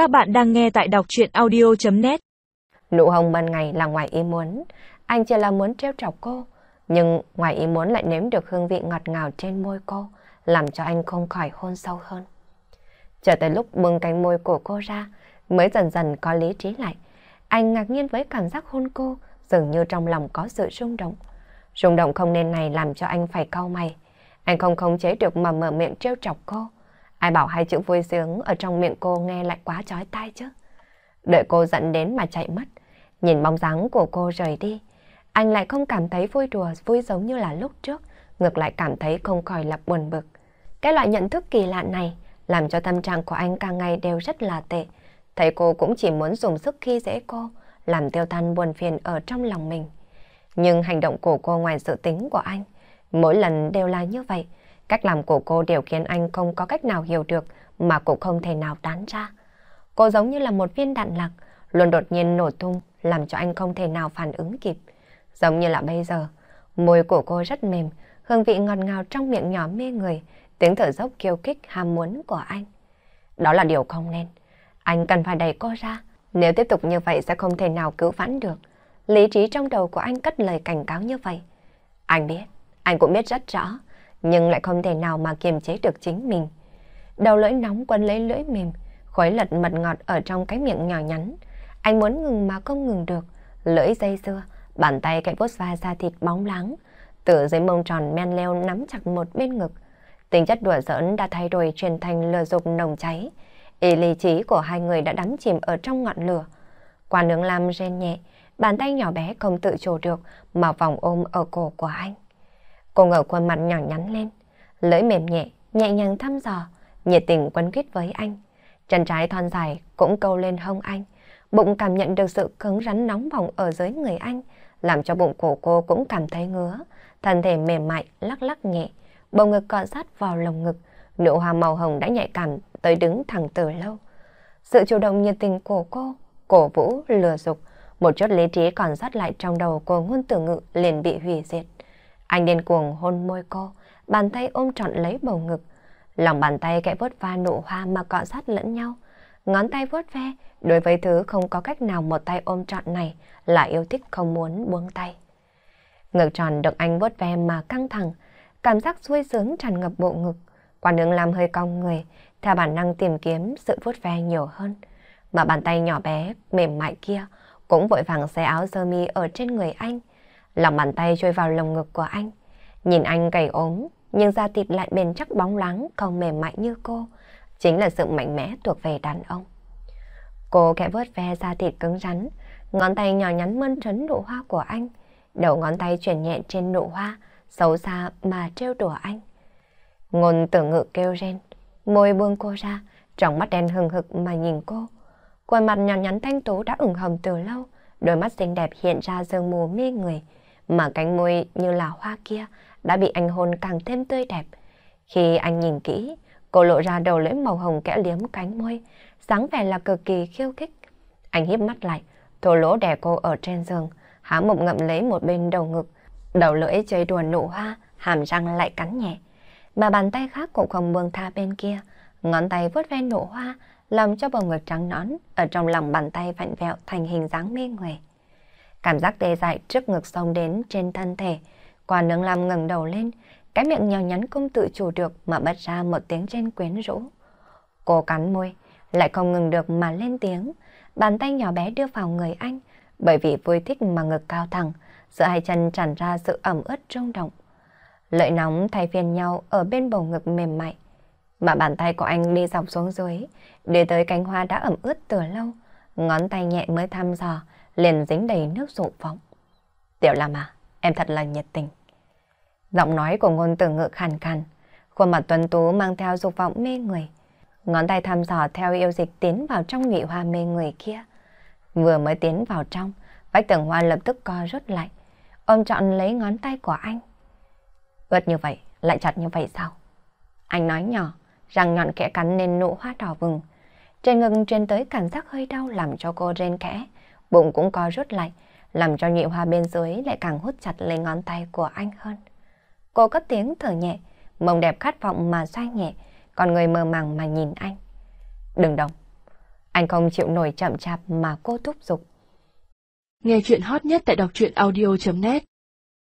Các bạn đang nghe tại đọc chuyện audio.net Nụ hồng ban ngày là ngoài ý muốn, anh chỉ là muốn treo chọc cô, nhưng ngoài ý muốn lại nếm được hương vị ngọt ngào trên môi cô, làm cho anh không khỏi hôn sâu hơn. Chờ tới lúc bưng cánh môi của cô ra, mới dần dần có lý trí lại. Anh ngạc nhiên với cảm giác hôn cô, dường như trong lòng có sự rung động. Rung động không nên này làm cho anh phải cau mày. Anh không khống chế được mà mở miệng trêu chọc cô. Ai bảo hai chữ vui sướng ở trong miệng cô nghe lại quá chói tai chứ. Đợi cô dẫn đến mà chạy mất. Nhìn bóng dáng của cô rời đi. Anh lại không cảm thấy vui đùa vui giống như là lúc trước. Ngược lại cảm thấy không khỏi là buồn bực. Cái loại nhận thức kỳ lạ này làm cho tâm trạng của anh càng ngày đều rất là tệ. Thấy cô cũng chỉ muốn dùng sức khi dễ cô, làm tiêu tan buồn phiền ở trong lòng mình. Nhưng hành động của cô ngoài sự tính của anh, mỗi lần đều là như vậy. Cách làm của cô đều khiến anh không có cách nào hiểu được mà cũng không thể nào đoán ra. Cô giống như là một viên đạn lạc, luôn đột nhiên nổ tung làm cho anh không thể nào phản ứng kịp. Giống như là bây giờ, môi của cô rất mềm, hương vị ngọt ngào trong miệng nhỏ mê người, tiếng thở dốc kiêu kích ham muốn của anh. Đó là điều không nên. Anh cần phải đẩy cô ra. Nếu tiếp tục như vậy sẽ không thể nào cứu vãn được. Lý trí trong đầu của anh cất lời cảnh cáo như vậy. Anh biết, anh cũng biết rất rõ, nhưng lại không thể nào mà kiềm chế được chính mình. Đầu lưỡi nóng quấn lấy lưỡi mềm, khói lật mật ngọt ở trong cái miệng nhỏ nhắn. Anh muốn ngừng mà không ngừng được, lưỡi dây dưa, bàn tay cạnh vuốt va da thịt bóng láng, từ dưới mông tròn men leo nắm chặt một bên ngực. Tính chất đùa giỡn đã thay đổi truyền thành lừa dục nồng cháy. Ý lý trí của hai người đã đắm chìm ở trong ngọn lửa. Quả nướng lam rên nhẹ, bàn tay nhỏ bé không tự chủ được mà vòng ôm ở cổ của anh. Cô ngờ khuôn mặt nhỏ nhắn lên, lưỡi mềm nhẹ, nhẹ nhàng thăm dò, nhiệt tình quấn quýt với anh. Chân trái thon dài cũng câu lên hông anh, bụng cảm nhận được sự cứng rắn nóng bỏng ở dưới người anh, làm cho bụng cổ cô cũng cảm thấy ngứa, thân thể mềm mại lắc lắc nhẹ, bầu ngực cọ sát vào lồng ngực, nụ hoa màu hồng đã nhạy cảm tới đứng thẳng từ lâu. Sự chủ động nhiệt tình của cô, cổ vũ, lừa dục, một chút lý trí còn sót lại trong đầu của ngôn tử ngự liền bị hủy diệt. Anh điên cuồng hôn môi cô, bàn tay ôm trọn lấy bầu ngực. Lòng bàn tay kẽ vớt va nụ hoa mà cọ sát lẫn nhau. Ngón tay vuốt ve, đối với thứ không có cách nào một tay ôm trọn này là yêu thích không muốn buông tay. Ngực tròn được anh vuốt ve mà căng thẳng, cảm giác xuôi sướng tràn ngập bộ ngực. Quả đường làm hơi cong người, theo bản năng tìm kiếm sự vuốt ve nhiều hơn. Mà bàn tay nhỏ bé, mềm mại kia cũng vội vàng xé áo sơ mi ở trên người anh. Lòng bàn tay trôi vào lồng ngực của anh. Nhìn anh gầy ốm, nhưng da thịt lại bền chắc bóng láng, không mềm mại như cô. Chính là sự mạnh mẽ thuộc về đàn ông. Cô kẽ vớt ve da thịt cứng rắn, ngón tay nhỏ nhắn mơn trấn nụ hoa của anh. Đầu ngón tay chuyển nhẹ trên nụ hoa, xấu xa mà trêu đùa anh. Ngôn tử ngự kêu rên, môi buông cô ra, trong mắt đen hừng hực mà nhìn cô. Khuôn mặt nhỏ nhắn thanh tú đã ửng hồng từ lâu, đôi mắt xinh đẹp hiện ra sương mù mê người, mà cánh môi như là hoa kia đã bị anh hôn càng thêm tươi đẹp. Khi anh nhìn kỹ, cô lộ ra đầu lưỡi màu hồng kẽ liếm cánh môi, sáng vẻ là cực kỳ khiêu khích. Anh híp mắt lại, thô lỗ đè cô ở trên giường, há mộng ngậm lấy một bên đầu ngực, đầu lưỡi chơi đùa nụ hoa, hàm răng lại cắn nhẹ. Mà bàn tay khác cũng không buông tha bên kia, ngón tay vuốt ve nụ hoa, làm cho bầu ngực trắng nõn ở trong lòng bàn tay vặn vẹo thành hình dáng mê người. Cảm giác tê dại trước ngực sông đến trên thân thể, quả nướng lam ngẩng đầu lên, cái miệng nhỏ nhắn không tự chủ được mà bật ra một tiếng trên quyến rũ. Cô cắn môi, lại không ngừng được mà lên tiếng, bàn tay nhỏ bé đưa vào người anh, bởi vì vui thích mà ngực cao thẳng, giữa hai chân tràn ra sự ẩm ướt rung động. Lợi nóng thay phiên nhau ở bên bầu ngực mềm mại, mà bàn tay của anh đi dọc xuống dưới, để tới cánh hoa đã ẩm ướt từ lâu, ngón tay nhẹ mới thăm dò, liền dính đầy nước rụng phóng. Tiểu Lam à, em thật là nhiệt tình. Giọng nói của ngôn tử ngự khàn khàn, khuôn mặt tuấn tú mang theo dục vọng mê người. Ngón tay thăm dò theo yêu dịch tiến vào trong nhị hoa mê người kia. Vừa mới tiến vào trong, vách tường hoa lập tức co rút lại, ôm trọn lấy ngón tay của anh. Ướt như vậy, lại chặt như vậy sao? Anh nói nhỏ, răng nhọn kẽ cắn nên nụ hoa đỏ vừng. Trên ngực truyền tới cảm giác hơi đau làm cho cô rên kẽ, bụng cũng co rút lại, làm cho nhị hoa bên dưới lại càng hút chặt lấy ngón tay của anh hơn. Cô cất tiếng thở nhẹ, mông đẹp khát vọng mà xoay nhẹ, còn người mơ màng mà nhìn anh. Đừng động. Anh không chịu nổi chậm chạp mà cô thúc giục. Nghe chuyện hot nhất tại đọc truyện audio.net